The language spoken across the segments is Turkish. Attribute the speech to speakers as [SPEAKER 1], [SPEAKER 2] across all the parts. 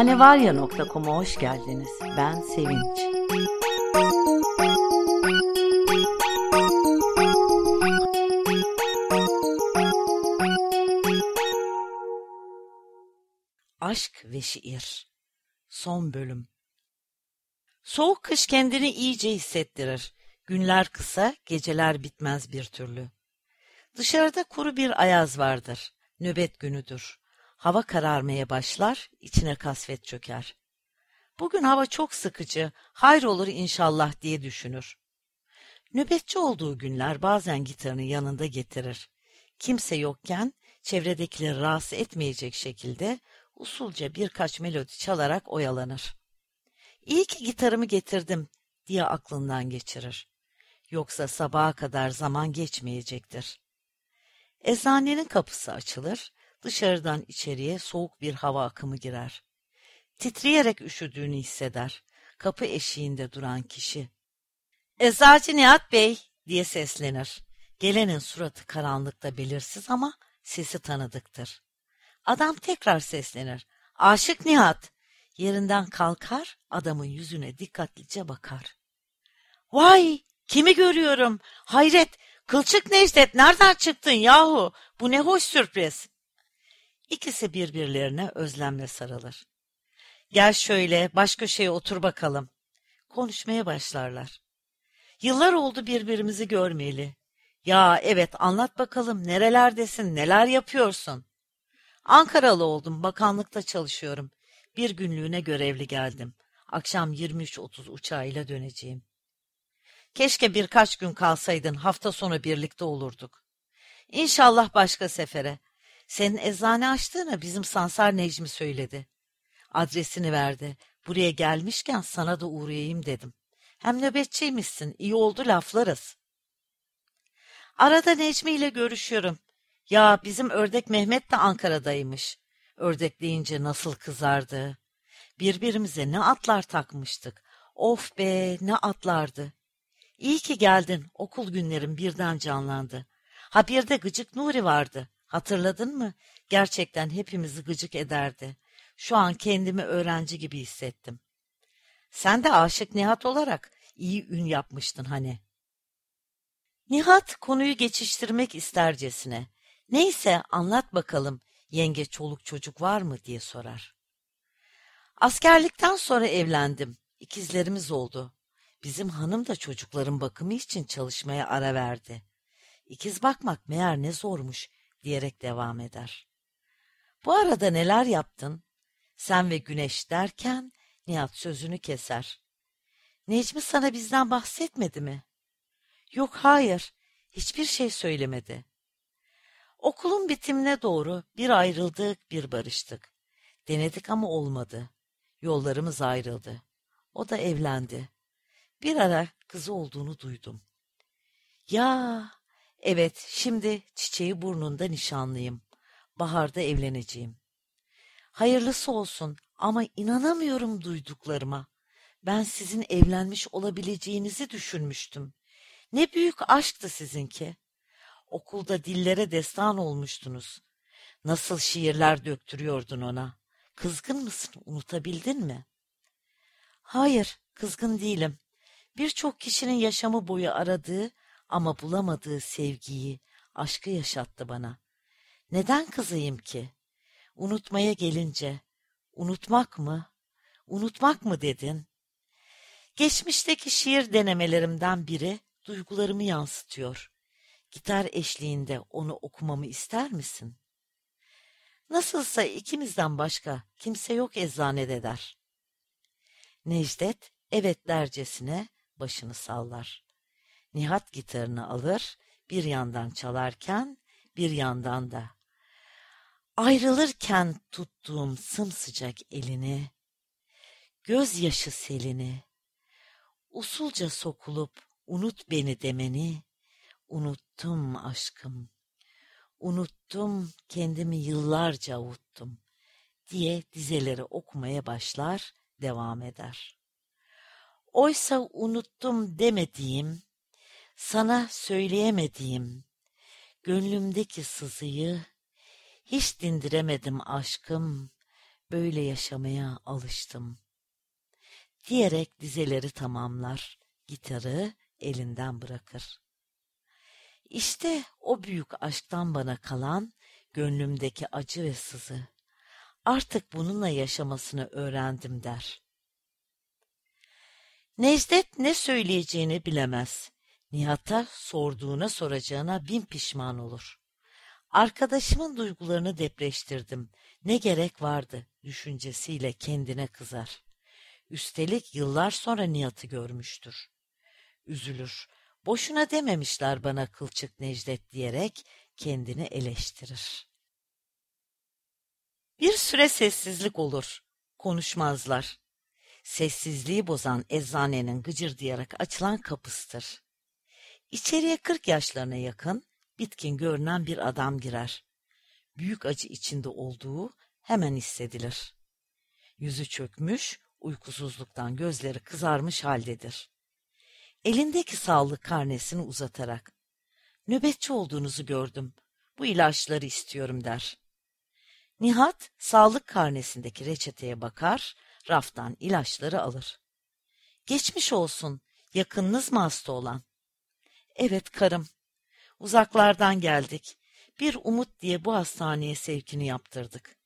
[SPEAKER 1] Hanevarya.com'a hoş geldiniz. Ben Sevinç. Aşk ve Şiir Son Bölüm Soğuk kış kendini iyice hissettirir. Günler kısa, geceler bitmez bir türlü. Dışarıda kuru bir ayaz vardır. Nöbet günüdür. Hava kararmaya başlar, içine kasvet çöker. Bugün hava çok sıkıcı, hayrolur inşallah diye düşünür. Nöbetçi olduğu günler bazen gitarını yanında getirir. Kimse yokken çevredekileri rahatsız etmeyecek şekilde usulca birkaç melodi çalarak oyalanır. İyi ki gitarımı getirdim diye aklından geçirir. Yoksa sabaha kadar zaman geçmeyecektir. Eczanenin kapısı açılır, dışarıdan içeriye soğuk bir hava akımı girer. Titreyerek üşüdüğünü hisseder. Kapı eşiğinde duran kişi. Eczacı Nihat Bey diye seslenir. Gelenin suratı karanlıkta belirsiz ama sesi tanıdıktır. Adam tekrar seslenir. Aşık Nihat. Yerinden kalkar, adamın yüzüne dikkatlice bakar. Vay, kimi görüyorum? Hayret, kılçık Necdet nereden çıktın yahu? Bu ne hoş sürpriz. İkisi birbirlerine özlemle sarılır. Gel şöyle, baş köşeye otur bakalım. Konuşmaya başlarlar. Yıllar oldu birbirimizi görmeyeli. Ya evet anlat bakalım nerelerdesin, neler yapıyorsun? Ankaralı oldum, bakanlıkta çalışıyorum. Bir günlüğüne görevli geldim. Akşam 23.30 uçağıyla döneceğim. Keşke birkaç gün kalsaydın, hafta sonu birlikte olurduk. İnşallah başka sefere. Senin eczane açtığını bizim Sansar Necmi söyledi. Adresini verdi. Buraya gelmişken sana da uğrayayım dedim. Hem nöbetçiymişsin, iyi oldu laflarız. Arada Necmi ile görüşüyorum. Ya bizim ördek Mehmet de Ankara'daymış. Ördek deyince nasıl kızardı. Birbirimize ne atlar takmıştık. Of be ne atlardı. İyi ki geldin. Okul günlerim birden canlandı. Ha bir de gıcık Nuri vardı. Hatırladın mı? Gerçekten hepimizi gıcık ederdi. Şu an kendimi öğrenci gibi hissettim. Sen de aşık Nihat olarak iyi ün yapmıştın hani. Nihat konuyu geçiştirmek istercesine. Neyse anlat bakalım yenge çoluk çocuk var mı diye sorar. Askerlikten sonra evlendim. İkizlerimiz oldu. Bizim hanım da çocukların bakımı için çalışmaya ara verdi. İkiz bakmak meğer ne zormuş diyerek devam eder. Bu arada neler yaptın? Sen ve Güneş derken Nihat sözünü keser. Necmi sana bizden bahsetmedi mi? Yok hayır, hiçbir şey söylemedi. Okulun bitimine doğru bir ayrıldık bir barıştık. Denedik ama olmadı. Yollarımız ayrıldı. O da evlendi. Bir ara kızı olduğunu duydum. Ya, evet şimdi çiçeği burnunda nişanlıyım. Baharda evleneceğim. Hayırlısı olsun ama inanamıyorum duyduklarıma. Ben sizin evlenmiş olabileceğinizi düşünmüştüm. Ne büyük aşktı sizinki. Okulda dillere destan olmuştunuz. Nasıl şiirler döktürüyordun ona. Kızgın mısın, unutabildin mi? Hayır, kızgın değilim. Birçok kişinin yaşamı boyu aradığı ama bulamadığı sevgiyi, aşkı yaşattı bana. Neden kızayım ki? Unutmaya gelince, unutmak mı? Unutmak mı dedin? Geçmişteki şiir denemelerimden biri duygularımı yansıtıyor. Gitar eşliğinde onu okumamı ister misin? Nasılsa ikimizden başka kimse yok eczanede der. Necdet evet dercesine başını sallar. Nihat gitarını alır, bir yandan çalarken bir yandan da. Ayrılırken tuttuğum sımsıcak elini, gözyaşı selini, usulca sokulup unut beni demeni, unuttum aşkım, unuttum kendimi yıllarca avuttum diye dizeleri okumaya başlar, devam eder. Oysa unuttum demediğim, sana söyleyemediğim, gönlümdeki sızıyı hiç dindiremedim aşkım, böyle yaşamaya alıştım. Diyerek dizeleri tamamlar, gitarı elinden bırakır. İşte o büyük aşktan bana kalan gönlümdeki acı ve sızı. Artık bununla yaşamasını öğrendim der. Necdet ne söyleyeceğini bilemez. Nihat'a sorduğuna soracağına bin pişman olur. Arkadaşımın duygularını depreştirdim. Ne gerek vardı düşüncesiyle kendine kızar. Üstelik yıllar sonra Nihat'ı görmüştür. Üzülür. Boşuna dememişler bana kılçık Necdet diyerek kendini eleştirir. Bir süre sessizlik olur. Konuşmazlar. Sessizliği bozan eczanenin gıcırdayarak açılan kapısıdır. İçeriye kırk yaşlarına yakın, bitkin görünen bir adam girer. Büyük acı içinde olduğu hemen hissedilir. Yüzü çökmüş, uykusuzluktan gözleri kızarmış haldedir. Elindeki sağlık karnesini uzatarak, nöbetçi olduğunuzu gördüm, bu ilaçları istiyorum der. Nihat, sağlık karnesindeki reçeteye bakar, raftan ilaçları alır. Geçmiş olsun, yakınınız mı hasta olan? Evet karım, uzaklardan geldik. Bir umut diye bu hastaneye sevkini yaptırdık.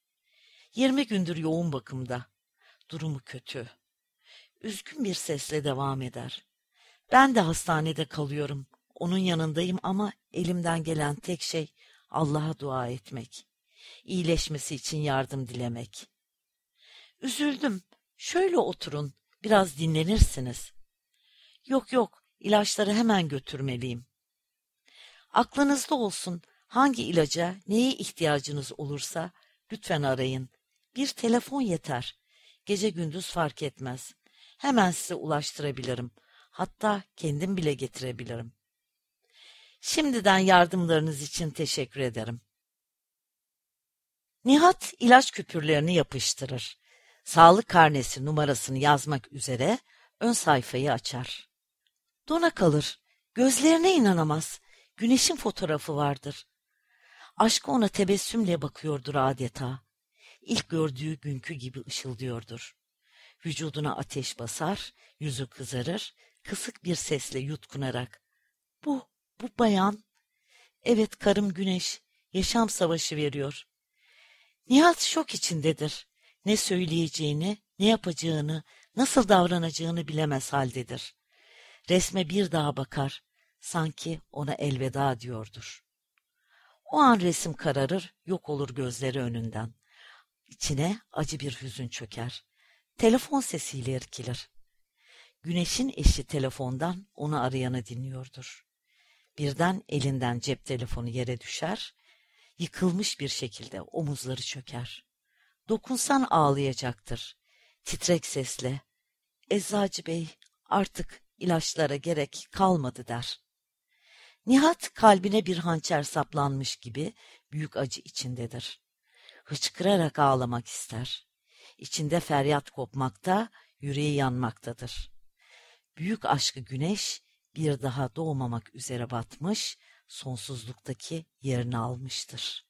[SPEAKER 1] Yirmi gündür yoğun bakımda. Durumu kötü. Üzgün bir sesle devam eder. Ben de hastanede kalıyorum. Onun yanındayım ama elimden gelen tek şey Allah'a dua etmek. İyileşmesi için yardım dilemek. Üzüldüm. Şöyle oturun. Biraz dinlenirsiniz. Yok yok. İlaçları hemen götürmeliyim. Aklınızda olsun. Hangi ilaca, neye ihtiyacınız olursa lütfen arayın. Bir telefon yeter. Gece gündüz fark etmez. Hemen size ulaştırabilirim. Hatta kendim bile getirebilirim. Şimdiden yardımlarınız için teşekkür ederim. Nihat ilaç küpürlerini yapıştırır. Sağlık karnesi numarasını yazmak üzere ön sayfayı açar. Dona kalır. Gözlerine inanamaz. Güneşin fotoğrafı vardır. Aşkı ona tebessümle bakıyordur adeta. İlk gördüğü günkü gibi ışıldıyordur. Vücuduna ateş basar, yüzü kızarır, kısık bir sesle yutkunarak. Bu, bu bayan. Evet karım güneş, yaşam savaşı veriyor. Nihat şok içindedir. Ne söyleyeceğini, ne yapacağını, nasıl davranacağını bilemez haldedir. Resme bir daha bakar, sanki ona elveda diyordur. O an resim kararır, yok olur gözleri önünden. İçine acı bir hüzün çöker. Telefon sesiyle irkilir. Güneşin eşi telefondan onu arayanı dinliyordur. Birden elinden cep telefonu yere düşer, yıkılmış bir şekilde omuzları çöker. Dokunsan ağlayacaktır. Titrek sesle, Eczacı bey artık ilaçlara gerek kalmadı der. Nihat kalbine bir hançer saplanmış gibi büyük acı içindedir. Hıçkırarak ağlamak ister. İçinde feryat kopmakta, yüreği yanmaktadır. Büyük aşkı güneş bir daha doğmamak üzere batmış, sonsuzluktaki yerini almıştır.